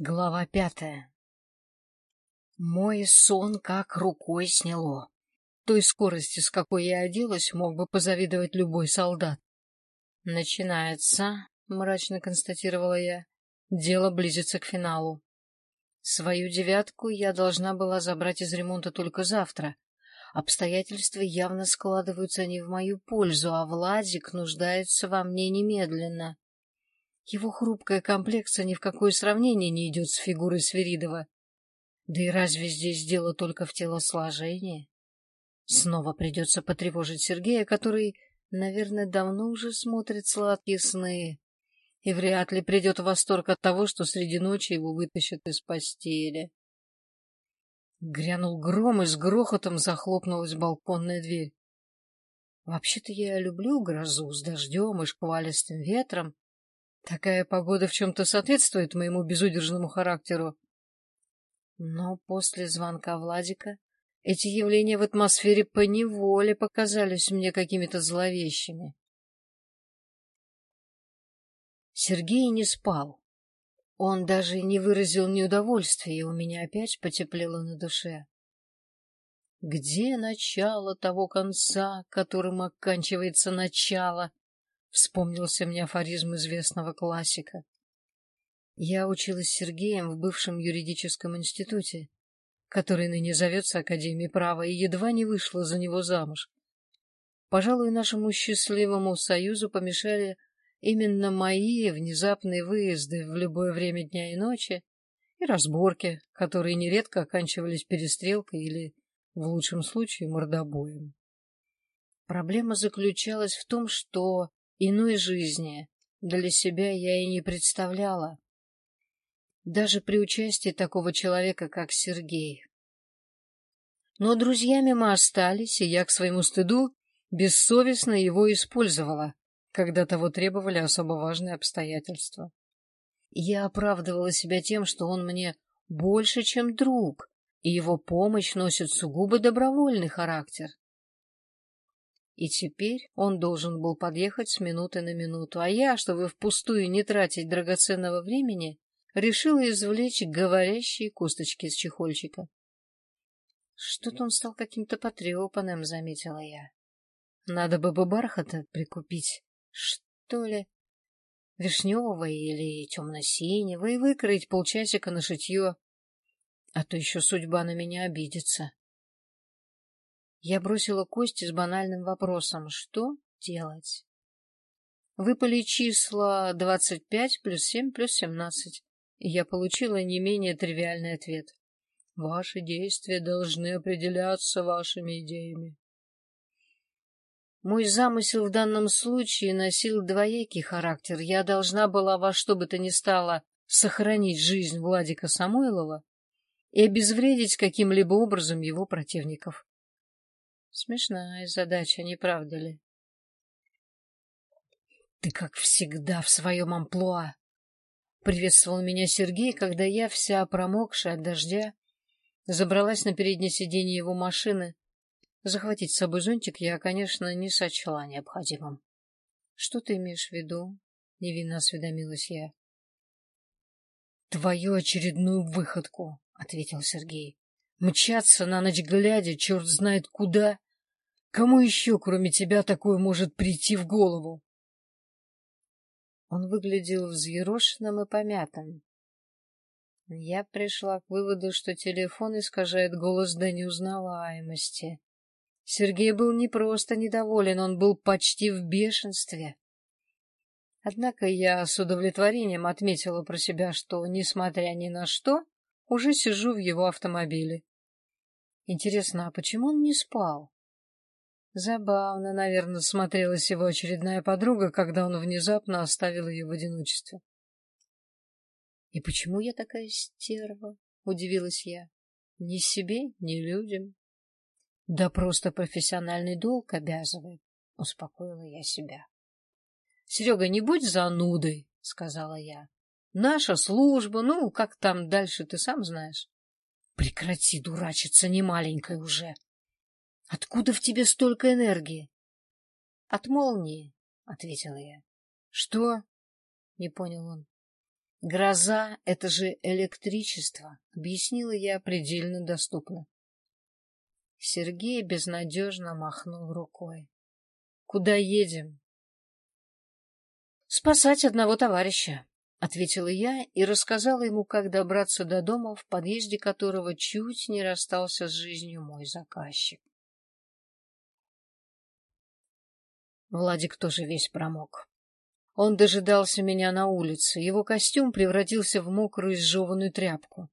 Глава пятая Мой сон как рукой сняло. Той скорости, с какой я оделась, мог бы позавидовать любой солдат. «Начинается», — мрачно констатировала я. «Дело близится к финалу. Свою девятку я должна была забрать из ремонта только завтра. Обстоятельства явно складываются не в мою пользу, а Владик нуждается во мне немедленно. Его хрупкая комплекция ни в какое сравнение не идет с фигурой Свиридова. Да и разве здесь дело только в телосложении? Снова придется потревожить Сергея, который, наверное, давно уже смотрит сладкие сны и вряд ли придет в восторг от того, что среди ночи его вытащат из постели. Грянул гром, и с грохотом захлопнулась балконная дверь. Вообще-то я люблю грозу с дождем и шквалистым ветром, Такая погода в чем-то соответствует моему безудержному характеру. Но после звонка Владика эти явления в атмосфере поневоле показались мне какими-то зловещими. Сергей не спал. Он даже не выразил неудовольствия, и у меня опять потеплело на душе. Где начало того конца, которым оканчивается начало? Вспомнился мне афоризм известного классика. Я училась с Сергеем в бывшем юридическом институте, который ныне зовется Академией права, и едва не вышла за него замуж. Пожалуй, нашему счастливому союзу помешали именно мои внезапные выезды в любое время дня и ночи и разборки, которые нередко оканчивались перестрелкой или, в лучшем случае, мордобоем. Проблема заключалась в том, что Иной жизни для себя я и не представляла. Даже при участии такого человека, как Сергей. Но друзьями мы остались, и я к своему стыду бессовестно его использовала, когда того требовали особо важные обстоятельства. Я оправдывала себя тем, что он мне больше, чем друг, и его помощь носит сугубо добровольный характер. И теперь он должен был подъехать с минуты на минуту, а я, чтобы впустую не тратить драгоценного времени, решила извлечь говорящие косточки из чехольчика. Что-то он стал каким-то потрепанным, заметила я. Надо бы бы бархата прикупить, что ли, вишневого или темно-синего, и выкроить полчасика на шитье, а то еще судьба на меня обидится. Я бросила Кости с банальным вопросом «Что делать?». Выпали числа 25 плюс 7 плюс 17, и я получила не менее тривиальный ответ. Ваши действия должны определяться вашими идеями. Мой замысел в данном случае носил двоякий характер. Я должна была во что бы то ни стало сохранить жизнь Владика Самойлова и обезвредить каким-либо образом его противников. Смешная задача, не правда ли? Ты, как всегда, в своем амплуа. Приветствовал меня Сергей, когда я, вся промокшая от дождя, забралась на переднее сиденье его машины. Захватить с собой зонтик я, конечно, не сочла необходимым. — Что ты имеешь в виду? — невинно осведомилась я. — Твою очередную выходку, — ответил Сергей. Мчаться на ночь глядя, черт знает куда. Кому еще, кроме тебя, такое может прийти в голову? Он выглядел взъерошенным и помятым. Я пришла к выводу, что телефон искажает голос до неузнаваемости. Сергей был не просто недоволен, он был почти в бешенстве. Однако я с удовлетворением отметила про себя, что, несмотря ни на что, уже сижу в его автомобиле. Интересно, а почему он не спал? Забавно, наверное, смотрелась его очередная подруга, когда он внезапно оставил ее в одиночестве. — И почему я такая стерва? — удивилась я. — Ни себе, ни людям. — Да просто профессиональный долг обязывает, — успокоила я себя. — Серега, не будь занудой, — сказала я. — Наша служба, ну, как там дальше, ты сам знаешь. Прекрати дурачиться, не маленькая уже. Откуда в тебе столько энергии? От молнии, ответила я. Что? Не понял он. Гроза — это же электричество, объяснила я предельно доступно. Сергей безнадежно махнул рукой. — Куда едем? — Спасать одного товарища, — ответила я и рассказала ему, как добраться до дома, в подъезде которого чуть не расстался с жизнью мой заказчик. Владик тоже весь промок. Он дожидался меня на улице. Его костюм превратился в мокрую изжеванную тряпку.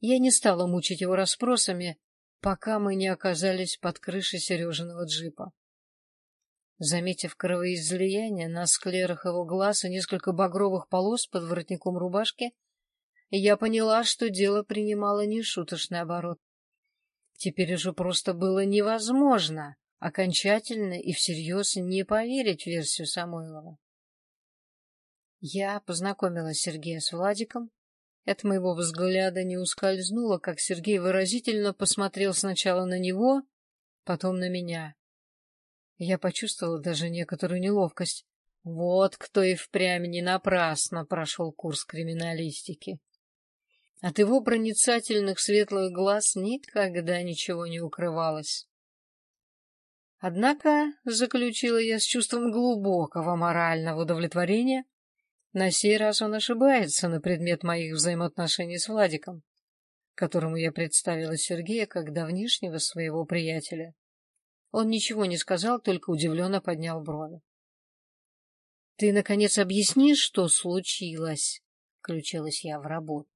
Я не стала мучить его расспросами, пока мы не оказались под крышей Сережиного джипа. Заметив кровоизлияние на склерах его глаз и несколько багровых полос под воротником рубашки, я поняла, что дело принимало нешуточный оборот. Теперь уже просто было невозможно окончательно и всерьез не поверить в версию Самойлова. Я познакомила Сергея с Владиком. От моего взгляда не ускользнуло, как Сергей выразительно посмотрел сначала на него, потом на меня. Я почувствовала даже некоторую неловкость. Вот кто и впрямь не напрасно прошел курс криминалистики. От его проницательных светлых глаз никогда ничего не укрывалось. Однако, заключила я с чувством глубокого морального удовлетворения, на сей раз он ошибается на предмет моих взаимоотношений с Владиком, которому я представила Сергея как давнишнего своего приятеля. Он ничего не сказал, только удивленно поднял брови. — Ты, наконец, объяснишь, что случилось? — включилась я в работу.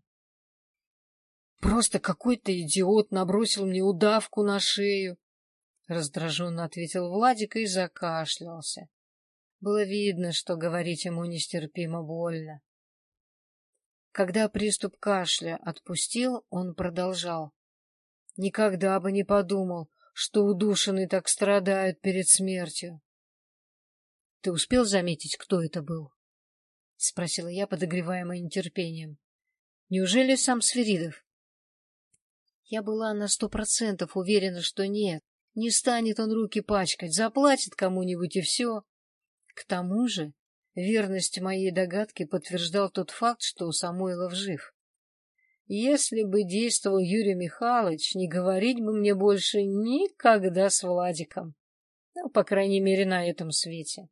— Просто какой-то идиот набросил мне удавку на шею, — раздраженно ответил Владик и закашлялся. Было видно, что говорить ему нестерпимо больно. Когда приступ кашля отпустил, он продолжал. Никогда бы не подумал, что удушенные так страдают перед смертью. — Ты успел заметить, кто это был? — спросила я, подогреваемая нетерпением. — Неужели сам Сверидов? Я была на сто процентов уверена, что нет. Не станет он руки пачкать, заплатит кому-нибудь и все. К тому же верность моей догадки подтверждал тот факт, что Самойлов жив. Если бы действовал Юрий Михайлович, не говорить бы мне больше никогда с Владиком. Ну, по крайней мере, на этом свете.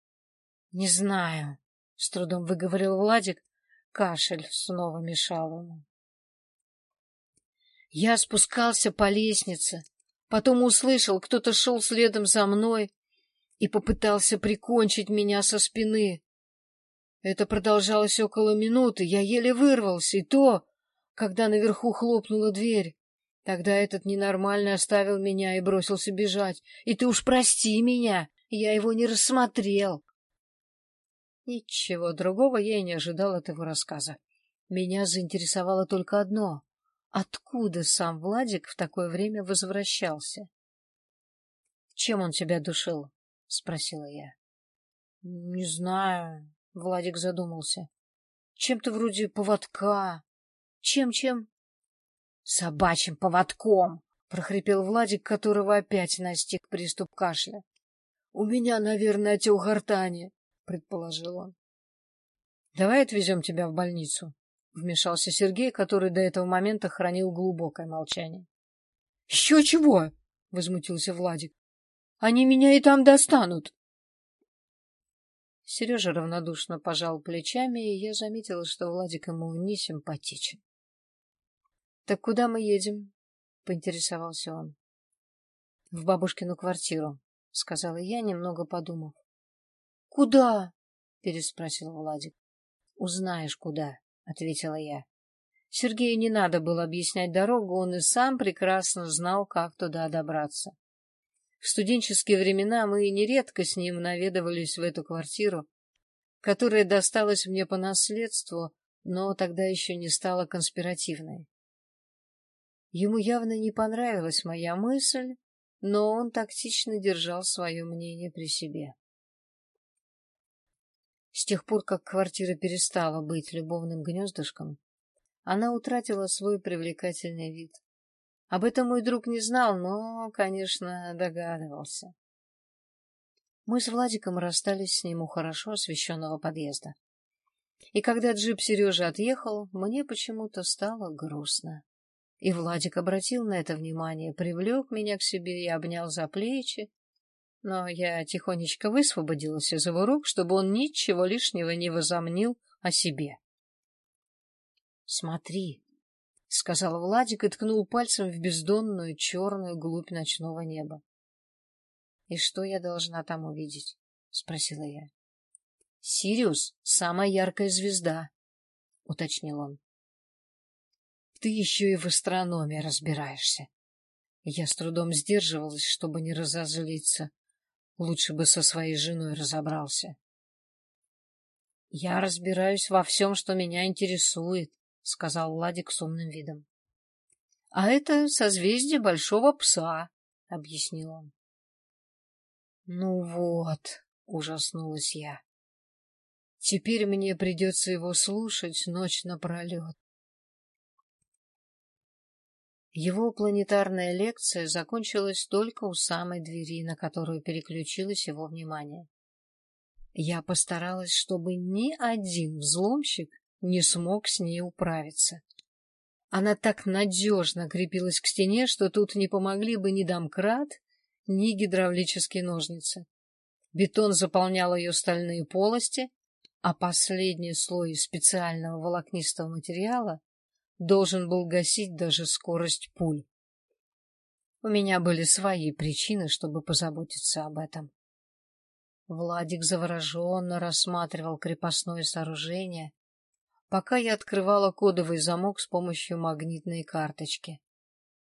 — Не знаю, — с трудом выговорил Владик. Кашель снова мешал ему. Я спускался по лестнице, потом услышал, кто-то шел следом за мной и попытался прикончить меня со спины. Это продолжалось около минуты, я еле вырвался, и то, когда наверху хлопнула дверь. Тогда этот ненормальный оставил меня и бросился бежать. И ты уж прости меня, я его не рассмотрел. Ничего другого я и не ожидал от его рассказа. Меня заинтересовало только одно — откуда сам Владик в такое время возвращался? Чем он тебя душил? — спросила я. — Не знаю, — Владик задумался. — Чем-то вроде поводка. Чем-чем? — Собачьим поводком, — прохрипел Владик, которого опять настиг приступ кашля. — У меня, наверное, отек гортани, — предположил он. — Давай отвезем тебя в больницу, — вмешался Сергей, который до этого момента хранил глубокое молчание. — Еще чего? — возмутился Владик. Они меня и там достанут. Сережа равнодушно пожал плечами, и я заметила, что Владик ему не симпатичен. — Так куда мы едем? — поинтересовался он. — В бабушкину квартиру, — сказала я, немного подумав. — Куда? — переспросил Владик. — Узнаешь, куда, — ответила я. Сергею не надо было объяснять дорогу, он и сам прекрасно знал, как туда добраться. В студенческие времена мы нередко с ним наведывались в эту квартиру, которая досталась мне по наследству, но тогда еще не стала конспиративной. Ему явно не понравилась моя мысль, но он тактично держал свое мнение при себе. С тех пор, как квартира перестала быть любовным гнездышком, она утратила свой привлекательный вид. Об этом мой друг не знал, но, конечно, догадывался. Мы с Владиком расстались с ним у хорошо освещенного подъезда. И когда джип Сережи отъехал, мне почему-то стало грустно. И Владик обратил на это внимание, привлек меня к себе и обнял за плечи. Но я тихонечко высвободилась из его рук, чтобы он ничего лишнего не возомнил о себе. — Смотри, — сказал Владик и ткнул пальцем в бездонную черную глубь ночного неба. — И что я должна там увидеть? — спросила я. — Сириус — самая яркая звезда, — уточнил он. Ты еще и в астрономии разбираешься. Я с трудом сдерживалась, чтобы не разозлиться. Лучше бы со своей женой разобрался. — Я разбираюсь во всем, что меня интересует, — сказал Владик с умным видом. — А это созвездие Большого Пса, — объяснил он. — Ну вот, — ужаснулась я. Теперь мне придется его слушать ночь напролет. Его планетарная лекция закончилась только у самой двери, на которую переключилось его внимание. Я постаралась, чтобы ни один взломщик не смог с ней управиться. Она так надежно крепилась к стене, что тут не помогли бы ни домкрат, ни гидравлические ножницы. Бетон заполнял ее стальные полости, а последний слой специального волокнистого материала должен был гасить даже скорость пуль. У меня были свои причины, чтобы позаботиться об этом. Владик завороженно рассматривал крепостное сооружение, пока я открывала кодовый замок с помощью магнитной карточки.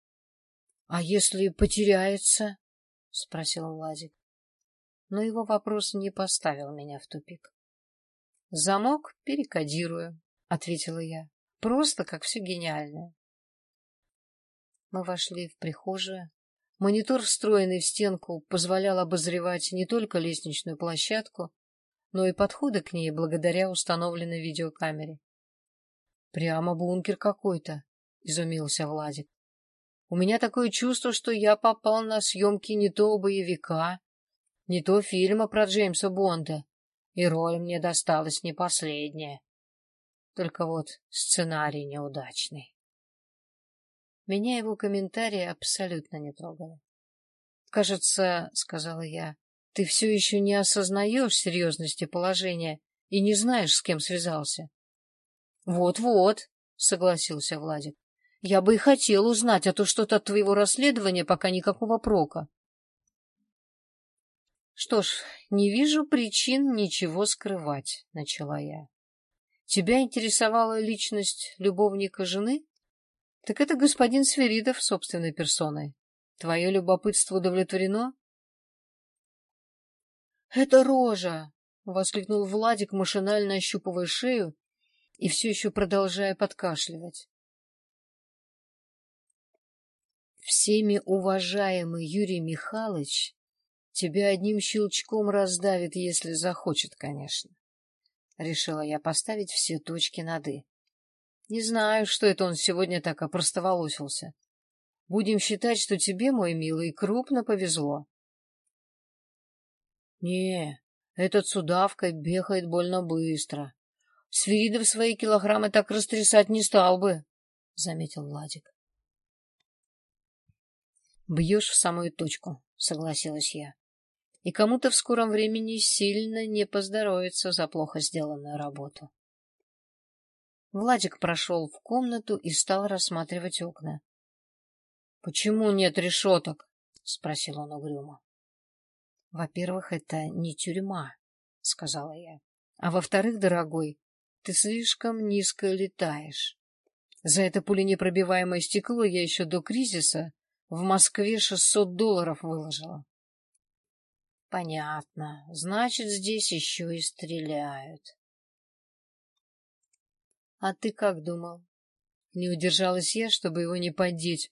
— А если потеряется? — спросил Владик. Но его вопрос не поставил меня в тупик. — Замок перекодирую, — ответила я. Просто как все гениальное. Мы вошли в прихожую. Монитор, встроенный в стенку, позволял обозревать не только лестничную площадку, но и подходы к ней благодаря установленной видеокамере. — Прямо бункер какой-то, — изумился Владик. — У меня такое чувство, что я попал на съемки не то боевика, не то фильма про Джеймса Бонда, и роль мне досталась не последняя. Только вот сценарий неудачный. Меня его комментарии абсолютно не трогали. «Кажется, — сказала я, — ты все еще не осознаешь серьезности положения и не знаешь, с кем связался». «Вот-вот», — согласился Владик. «Я бы и хотел узнать, а то что-то от твоего расследования пока никакого прока». «Что ж, не вижу причин ничего скрывать», — начала я. Тебя интересовала личность любовника жены? Так это господин Сверидов собственной персоной. Твое любопытство удовлетворено? — Это рожа! — воскликнул Владик, машинально ощупывая шею и все еще продолжая подкашливать. Всеми уважаемый Юрий Михайлович тебя одним щелчком раздавит, если захочет, конечно. Решила я поставить все точки над «и». Не знаю, что это он сегодня так опростоволосился. Будем считать, что тебе, мой милый, крупно повезло. Не, этот судавка бегает больно быстро. Свиридов свои килограммы так растрясать не стал бы, — заметил Владик. Бьешь в самую точку, — согласилась я и кому-то в скором времени сильно не поздоровится за плохо сделанную работу. Владик прошел в комнату и стал рассматривать окна. — Почему нет решеток? — спросил он угрюмо. — Во-первых, это не тюрьма, — сказала я. — А во-вторых, дорогой, ты слишком низко летаешь. За это пуленепробиваемое стекло я еще до кризиса в Москве шестьсот долларов выложила. Понятно. Значит, здесь еще и стреляют. А ты как думал? Не удержалась я, чтобы его не поддеть.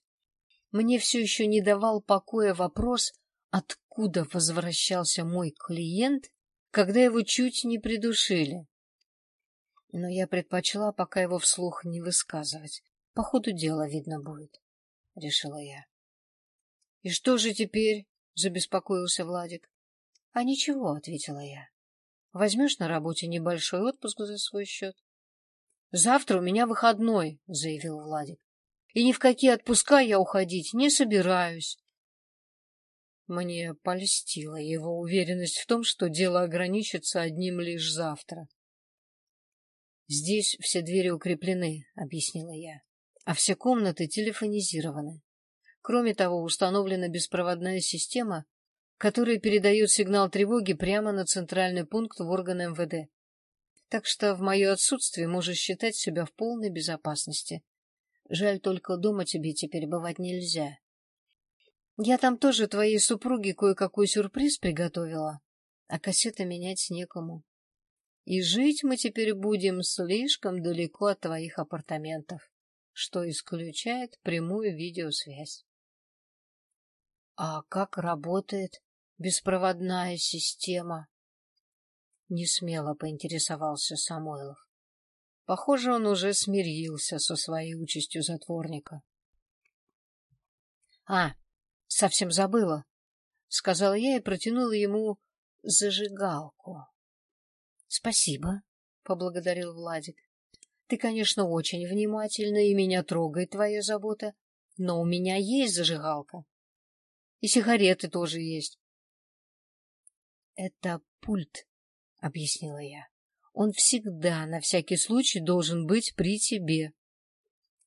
Мне все еще не давал покоя вопрос, откуда возвращался мой клиент, когда его чуть не придушили. Но я предпочла пока его вслух не высказывать. По ходу дела видно будет, — решила я. — И что же теперь? — забеспокоился Владик. — А ничего, — ответила я. Возьмешь на работе небольшой отпуск за свой счет? — Завтра у меня выходной, — заявил Владик. — И ни в какие отпуска я уходить не собираюсь. Мне польстила его уверенность в том, что дело ограничится одним лишь завтра. — Здесь все двери укреплены, — объяснила я, — а все комнаты телефонизированы. Кроме того, установлена беспроводная система, которая передает сигнал тревоги прямо на центральный пункт в органы МВД. Так что в мое отсутствие можешь считать себя в полной безопасности. Жаль, только дома тебе теперь бывать нельзя. Я там тоже твоей супруге кое-какой сюрприз приготовила, а кассеты менять некому. И жить мы теперь будем слишком далеко от твоих апартаментов, что исключает прямую видеосвязь. А как работает беспроводная система? Несмело поинтересовался Самойлов. Похоже, он уже смирился со своей участью затворника. — А, Совсем забыла, — сказала я и протянула ему зажигалку. — Спасибо, — поблагодарил Владик. — Ты, конечно, очень внимательна, и меня трогает твоя забота, но у меня есть зажигалка. И сигареты тоже есть. — Это пульт, — объяснила я. — Он всегда, на всякий случай, должен быть при тебе.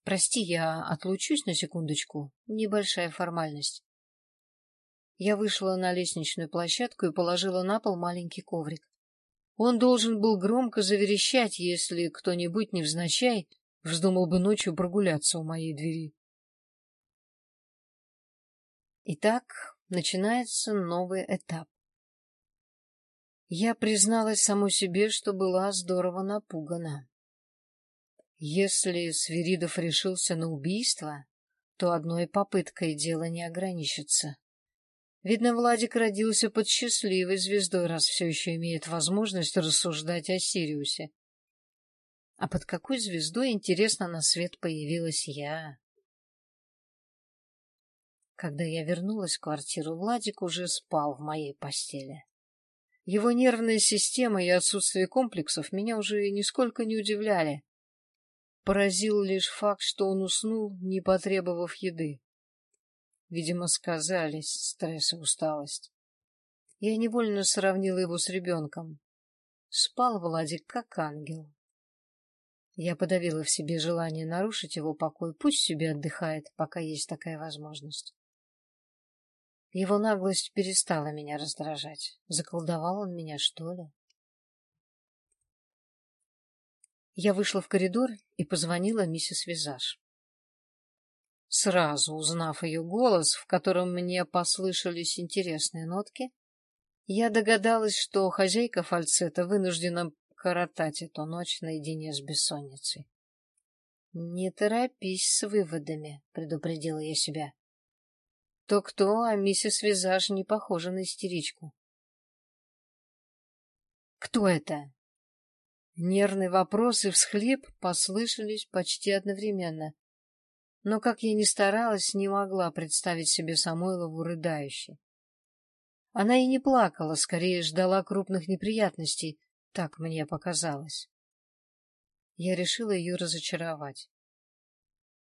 Прости, я отлучусь на секундочку. Небольшая формальность. Я вышла на лестничную площадку и положила на пол маленький коврик. Он должен был громко заверещать, если кто-нибудь невзначай вздумал бы ночью прогуляться у моей двери. Итак, начинается новый этап. Я призналась самой себе, что была здорово напугана. Если Свиридов решился на убийство, то одной попыткой дело не ограничится. Видно, Владик родился под счастливой звездой, раз все еще имеет возможность рассуждать о Сириусе. А под какой звездой, интересно, на свет появилась я? Когда я вернулась в квартиру, Владик уже спал в моей постели. Его нервная система и отсутствие комплексов меня уже нисколько не удивляли. Поразил лишь факт, что он уснул, не потребовав еды. Видимо, сказались стресс и усталость. Я невольно сравнила его с ребенком. Спал Владик как ангел. Я подавила в себе желание нарушить его покой. Пусть себе отдыхает, пока есть такая возможность. Его наглость перестала меня раздражать. Заколдовал он меня, что ли? Я вышла в коридор и позвонила миссис Визаж. Сразу узнав ее голос, в котором мне послышались интересные нотки, я догадалась, что хозяйка фальцета вынуждена коротать эту ночь наедине с бессонницей. — Не торопись с выводами, — предупредила я себя. То-кто, а миссис Визаж не похожа на истеричку. — Кто это? Нервный вопрос и всхлип послышались почти одновременно но, как я ни старалась, не могла представить себе Самойлову рыдающей. Она и не плакала, скорее ждала крупных неприятностей, так мне показалось. Я решила ее разочаровать.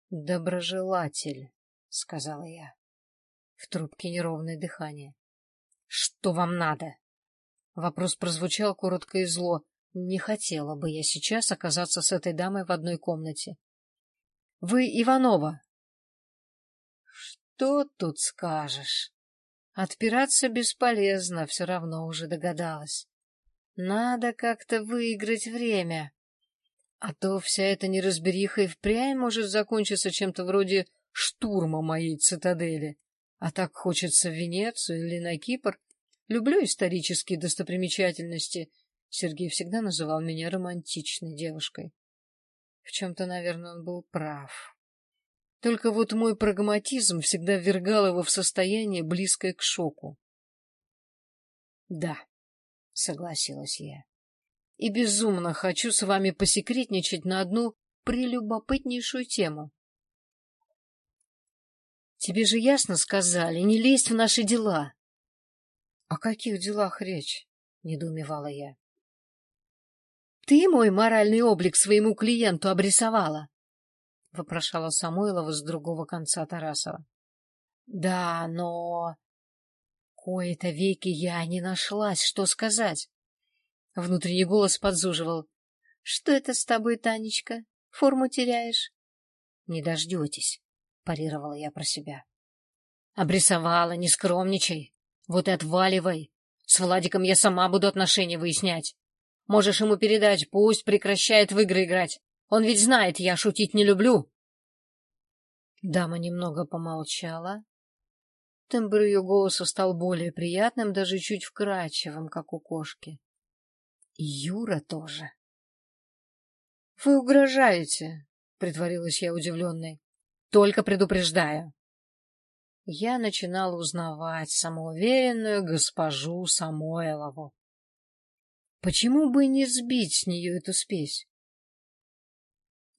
«Доброжелатель», — сказала я. В трубке неровное дыхание. «Что вам надо?» Вопрос прозвучал коротко и зло. Не хотела бы я сейчас оказаться с этой дамой в одной комнате. Вы Иванова. Что тут скажешь? Отпираться бесполезно, все равно уже догадалась. Надо как-то выиграть время. А то вся эта неразбериха и впрямь может закончиться чем-то вроде штурма моей цитадели. А так хочется в Венецию или на Кипр. Люблю исторические достопримечательности. Сергей всегда называл меня романтичной девушкой. В чем-то, наверное, он был прав. Только вот мой прагматизм всегда ввергал его в состояние, близкое к шоку. — Да, — согласилась я. — И безумно хочу с вами посекретничать на одну прелюбопытнейшую тему. — Тебе же ясно сказали, не лезть в наши дела. — О каких делах речь? — недоумевала я. Ты мой моральный облик своему клиенту обрисовала? — вопрошала Самойлова с другого конца Тарасова. — Да, но... Кое-то веки я не нашлась, что сказать. Внутренний голос подзуживал. — Что это с тобой, Танечка? Форму теряешь? — Не дождетесь, — парировала я про себя. — Обрисовала, не скромничай. Вот и отваливай. С Владиком я сама буду отношения выяснять. Можешь ему передать, пусть прекращает в игры играть. Он ведь знает, я шутить не люблю. Дама немного помолчала. Тембр ее голоса стал более приятным, даже чуть вкрадчивым, как у кошки. И Юра тоже. — Вы угрожаете, — притворилась я удивленной. — Только предупреждаю. Я начинала узнавать самоуверенную госпожу Самойлову. Почему бы не сбить с нее эту спесь?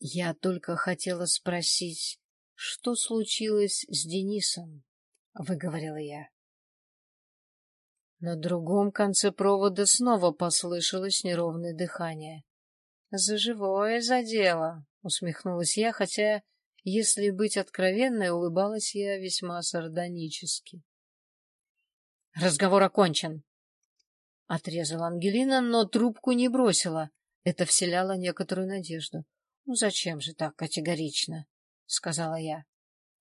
Я только хотела спросить, что случилось с Денисом, — выговорила я. На другом конце провода снова послышалось неровное дыхание. — За живое задело, — усмехнулась я, хотя, если быть откровенной, улыбалась я весьма сардонически. — Разговор окончен, — отрезала Ангелина, но трубку не бросила. Это вселяло некоторую надежду. — Ну зачем же так категорично? — сказала я.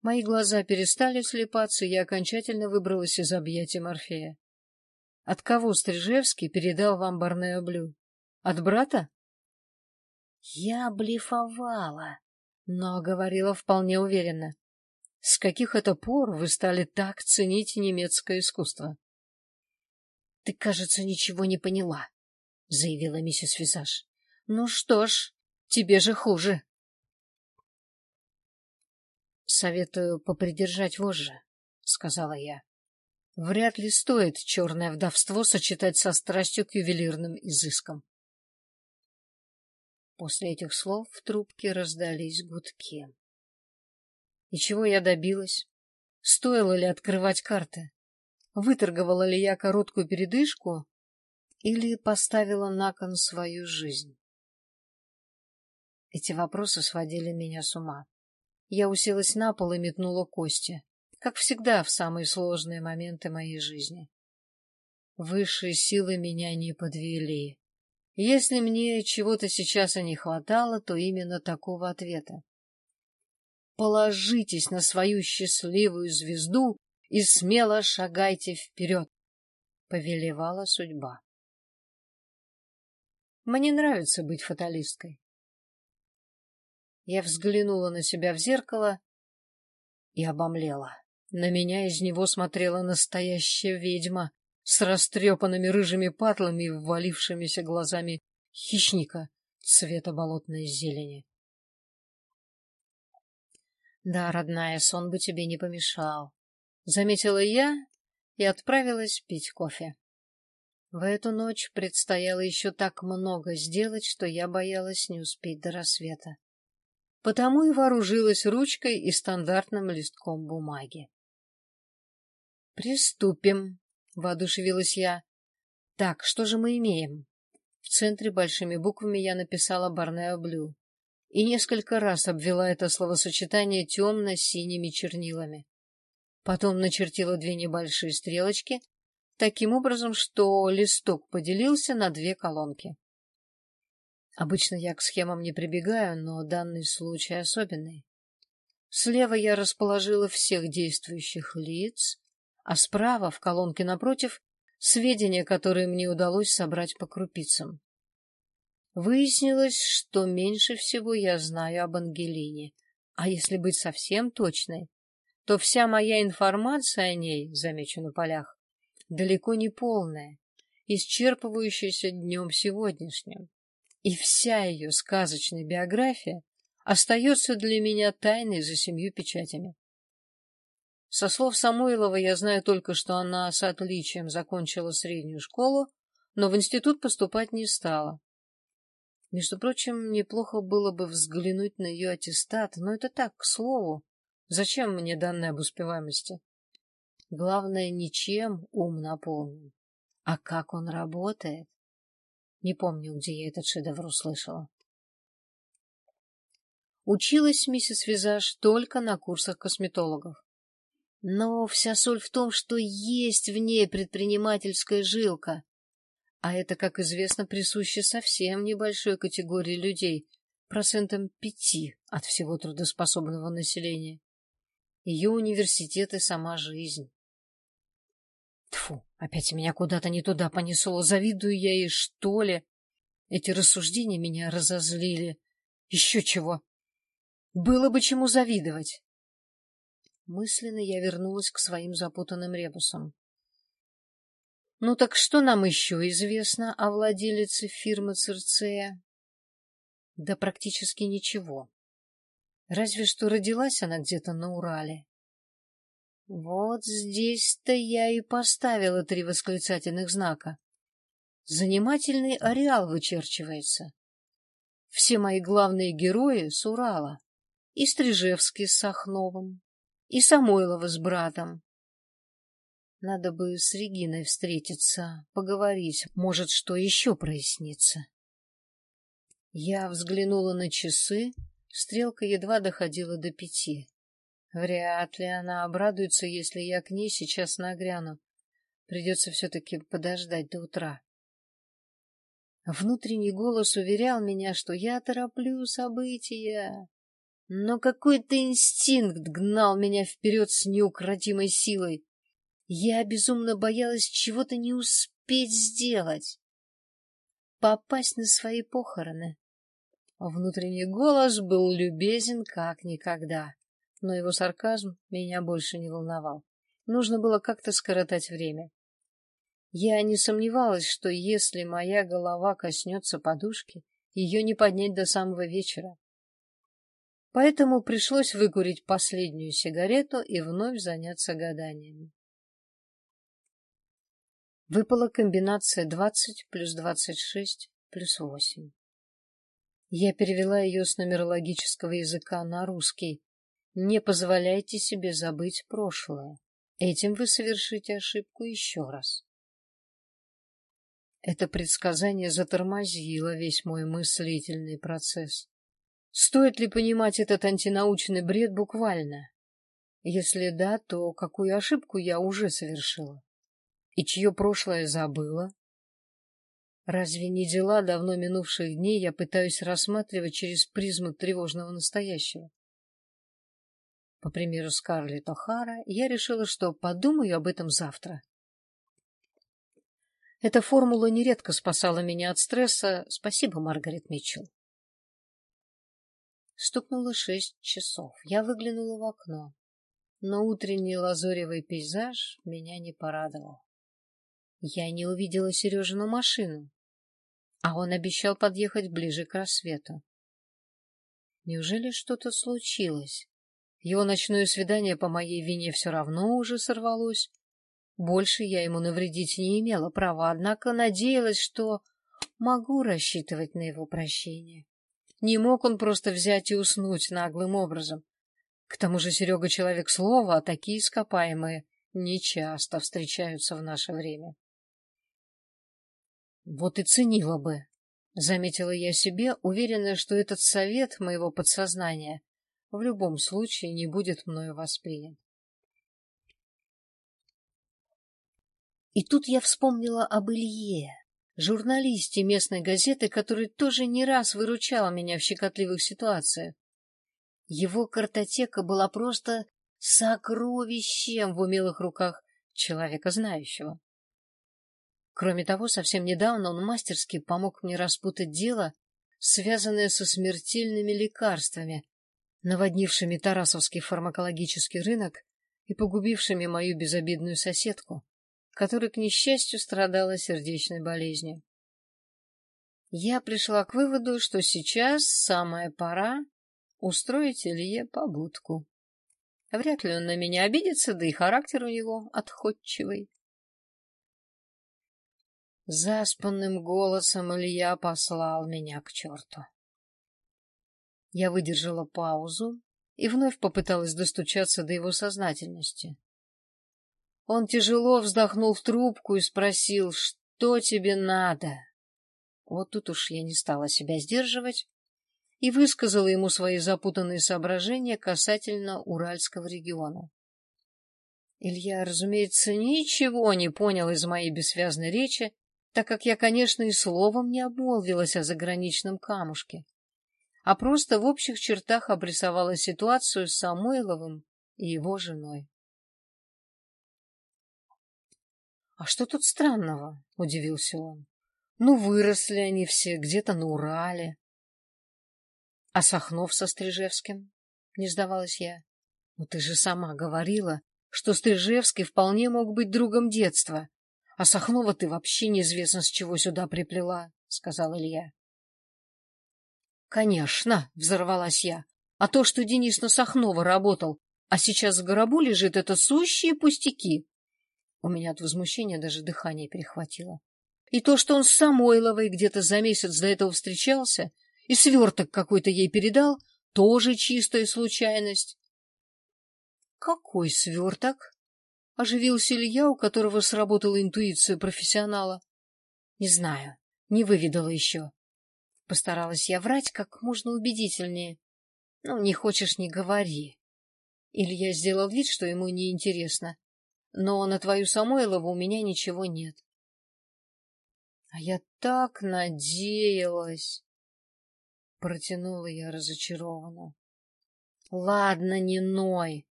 Мои глаза перестали слепаться, и я окончательно выбралась из объятий Морфея. — От кого Стрижевский передал вам Барнео Блю? От брата? Я блефовала, но говорила вполне уверенно. — С каких это пор вы стали так ценить немецкое искусство? — Ты, кажется, ничего не поняла, — заявила миссис Визаж. — Ну что ж, тебе же хуже. — Советую попридержать вожжи, — сказала я. Вряд ли стоит черное вдовство сочетать со страстью к ювелирным изыскам. После этих слов в трубке раздались гудки. И чего я добилась? Стоило ли открывать карты? Выторговала ли я короткую передышку или поставила на кон свою жизнь? Эти вопросы сводили меня с ума. Я уселась на пол и метнула кости, как всегда в самые сложные моменты моей жизни. Высшие силы меня не подвели. Если мне чего-то сейчас и не хватало, то именно такого ответа. Положитесь на свою счастливую звезду и смело шагайте вперед, — повелевала судьба. Мне нравится быть фаталисткой. Я взглянула на себя в зеркало и обомлела. На меня из него смотрела настоящая ведьма с растрепанными рыжими патлами и ввалившимися глазами хищника цвета болотной зелени. Да, родная, сон бы тебе не помешал. Заметила я и отправилась пить кофе. В эту ночь предстояло еще так много сделать, что я боялась не успеть до рассвета. Потому и вооружилась ручкой и стандартным листком бумаги. «Приступим», — воодушевилась я. «Так, что же мы имеем?» В центре большими буквами я написала «Барнео Блю» и несколько раз обвела это словосочетание темно-синими чернилами. Потом начертила две небольшие стрелочки, таким образом, что листок поделился на две колонки. Обычно я к схемам не прибегаю, но данный случай особенный. Слева я расположила всех действующих лиц, а справа, в колонке напротив, сведения, которые мне удалось собрать по крупицам. Выяснилось, что меньше всего я знаю об Ангелине, а если быть совсем точной, то вся моя информация о ней, замечу на полях, далеко не полная, исчерпывающаяся днем сегодняшним. И вся ее сказочная биография остается для меня тайной за семью печатями. Со слов Самойлова я знаю только, что она с отличием закончила среднюю школу, но в институт поступать не стала. Между прочим, неплохо было бы взглянуть на ее аттестат, но это так, к слову. Зачем мне данные об успеваемости? Главное, ничем ум наполнен, а как он работает. Не помню, где я этот шедевр услышала. Училась миссис Визаж только на курсах косметологов. Но вся соль в том, что есть в ней предпринимательская жилка. А это, как известно, присуще совсем небольшой категории людей, процентом пяти от всего трудоспособного населения. Ее университет и сама жизнь. Тфу, опять меня куда-то не туда понесло. Завидую я ей, что ли? Эти рассуждения меня разозлили. Еще чего. Было бы чему завидовать. Мысленно я вернулась к своим запутанным ребусам. Ну так что нам еще известно о владелице фирмы Церцея? Да практически ничего. Разве что родилась она где-то на Урале. Вот здесь-то я и поставила три восклицательных знака. Занимательный ареал вычерчивается. Все мои главные герои с Урала. И Стрижевский с Сахновым, и Самойлова с братом. Надо бы с Региной встретиться, поговорить, может, что еще прояснится. Я взглянула на часы, стрелка едва доходила до пяти. Вряд ли она обрадуется, если я к ней сейчас нагряну. Придется все-таки подождать до утра. Внутренний голос уверял меня, что я тороплю события. Но какой-то инстинкт гнал меня вперед с неукротимой силой. Я безумно боялась чего-то не успеть сделать. Попасть на свои похороны. Внутренний голос был любезен как никогда но его сарказм меня больше не волновал. Нужно было как-то скоротать время. Я не сомневалась, что если моя голова коснется подушки, ее не поднять до самого вечера. Поэтому пришлось выкурить последнюю сигарету и вновь заняться гаданиями. Выпала комбинация 20 плюс 26 плюс 8. Я перевела ее с нумерологического языка на русский, не позволяйте себе забыть прошлое. Этим вы совершите ошибку еще раз. Это предсказание затормозило весь мой мыслительный процесс. Стоит ли понимать этот антинаучный бред буквально? Если да, то какую ошибку я уже совершила? И чье прошлое забыла? Разве не дела давно минувших дней я пытаюсь рассматривать через призму тревожного настоящего? По примеру Скарлетт О'Хара, я решила, что подумаю об этом завтра. Эта формула нередко спасала меня от стресса. Спасибо, Маргарет Митчелл. Стукнуло шесть часов. Я выглянула в окно. Но утренний лазоревый пейзаж меня не порадовал. Я не увидела Сережину машину, а он обещал подъехать ближе к рассвету. Неужели что-то случилось? Его ночное свидание по моей вине все равно уже сорвалось. Больше я ему навредить не имела права, однако надеялась, что могу рассчитывать на его прощение. Не мог он просто взять и уснуть наглым образом. К тому же Серега человек слова, а такие ископаемые нечасто встречаются в наше время. Вот и ценила бы, — заметила я себе, уверенная, что этот совет моего подсознания в любом случае не будет мною воспринят. И тут я вспомнила об Илье, журналисте местной газеты, который тоже не раз выручал меня в щекотливых ситуациях. Его картотека была просто сокровищем в умелых руках человека знающего. Кроме того, совсем недавно он мастерски помог мне распутать дело, связанное со смертельными лекарствами, наводнившими Тарасовский фармакологический рынок и погубившими мою безобидную соседку, которая, к несчастью, страдала сердечной болезнью. Я пришла к выводу, что сейчас самая пора устроить Илье побудку. Вряд ли он на меня обидится, да и характер у него отходчивый. Заспанным голосом Илья послал меня к черту. Я выдержала паузу и вновь попыталась достучаться до его сознательности. Он тяжело вздохнул в трубку и спросил, что тебе надо. Вот тут уж я не стала себя сдерживать и высказала ему свои запутанные соображения касательно Уральского региона. Илья, разумеется, ничего не понял из моей бессвязной речи, так как я, конечно, и словом не обмолвилась о заграничном камушке, а просто в общих чертах обрисовала ситуацию с Самойловым и его женой. — А что тут странного? — удивился он. — Ну, выросли они все где-то на Урале. — А Сахнов со Стрижевским? — не сдавалась я. — Ну, ты же сама говорила, что Стрижевский вполне мог быть другом детства. А Сахнова ты вообще неизвестно, с чего сюда приплела, — сказал Илья. — Конечно, — взорвалась я. А то, что Денис на Сахнова работал, а сейчас в гробу лежит, это сущие пустяки. У меня от возмущения даже дыхание перехватило. И то, что он с Самойловой где-то за месяц до этого встречался и сверток какой-то ей передал, тоже чистая случайность. — Какой сверток? — оживился Илья, у которого сработала интуиция профессионала. — Не знаю, не выведала еще. Постаралась я врать как можно убедительнее. — Ну, не хочешь — не говори. Илья сделал вид, что ему неинтересно. Но на твою Самойлову у меня ничего нет. — А я так надеялась! — протянула я разочарованно. — Ладно, не ной.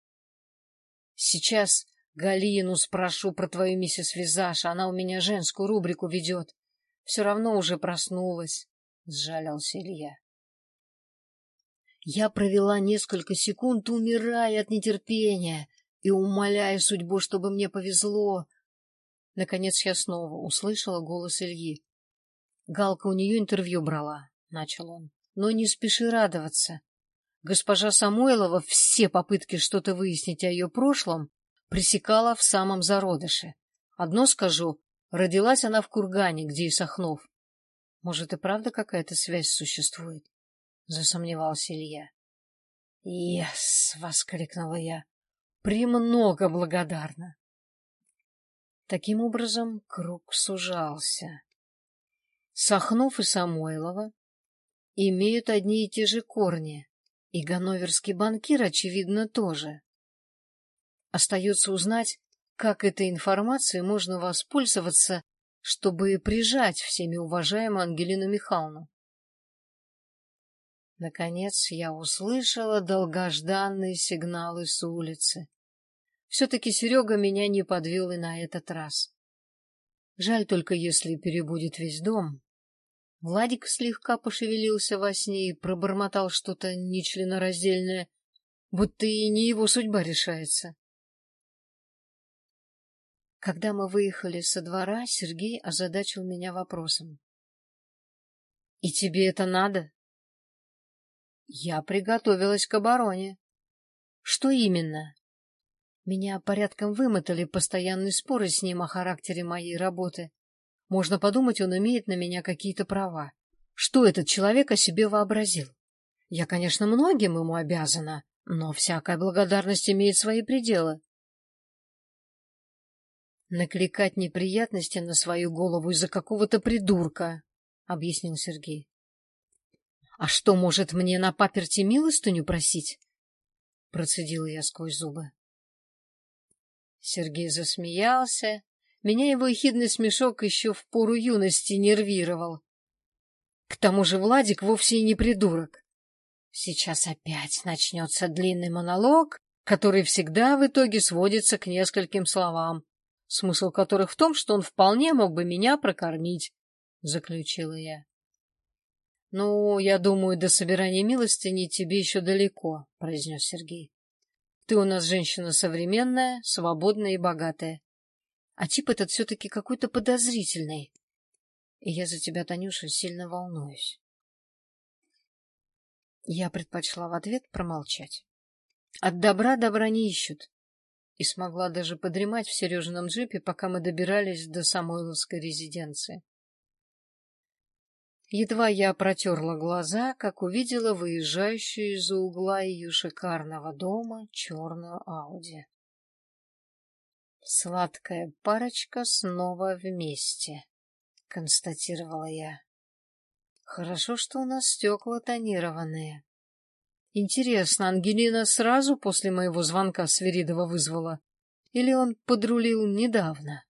Сейчас Галину спрошу про твою миссис Визаж, она у меня женскую рубрику ведет. Все равно уже проснулась, — сжалился Илья. Я провела несколько секунд, умирая от нетерпения и умоляя судьбу, чтобы мне повезло. Наконец я снова услышала голос Ильи. Галка у нее интервью брала, — начал он. Но не спеши радоваться. Госпожа Самойлова все попытки что-то выяснить о ее прошлом пресекала в самом зародыше. Одно скажу, родилась она в Кургане, где и Сахнов. Может, и правда какая-то связь существует? Засомневался Илья. «Ес!» — воскликнула я. «Премного благодарна!» Таким образом, круг сужался. Сахнов и Самойлова имеют одни и те же корни, и ганноверский банкир, очевидно, тоже. Остается узнать, как этой информацией можно воспользоваться, чтобы прижать всеми уважаемую Ангелину Михайловну. Наконец я услышала долгожданные сигналы с улицы. Все-таки Серега меня не подвел и на этот раз. Жаль только, если перебудет весь дом, Владик слегка пошевелился во сне и пробормотал что-то нечленораздельное, будто и не его судьба решается. Когда мы выехали со двора, Сергей озадачил меня вопросом. — И тебе это надо? Я приготовилась к обороне. — Что именно? Меня порядком вымотали постоянные споры с ним о характере моей работы. Можно подумать, он имеет на меня какие-то права. Что этот человек о себе вообразил? Я, конечно, многим ему обязана, но всякая благодарность имеет свои пределы. Накликать неприятности на свою голову из-за какого-то придурка, — объяснил Сергей. — А что, может, мне на паперти милостыню просить? — процедила я сквозь зубы. Сергей засмеялся меня его ехидный смешок еще в пору юности нервировал. К тому же Владик вовсе и не придурок. Сейчас опять начнется длинный монолог, который всегда в итоге сводится к нескольким словам, смысл которых в том, что он вполне мог бы меня прокормить, — заключила я. — Ну, я думаю, до собирания милостыни тебе еще далеко, — произнес Сергей. — Ты у нас женщина современная, свободная и богатая. А тип этот все-таки какой-то подозрительный. И я за тебя, Танюша, сильно волнуюсь. Я предпочла в ответ промолчать. От добра добра не ищут. И смогла даже подремать в Сережином джипе, пока мы добирались до Самойловской резиденции. Едва я протерла глаза, как увидела выезжающую из-за угла ее шикарного дома черную Ауди. Сладкая парочка снова вместе, констатировала я. Хорошо, что у нас стекла тонированные. Интересно, Ангелина сразу после моего звонка Свиридова вызвала? Или он подрулил недавно?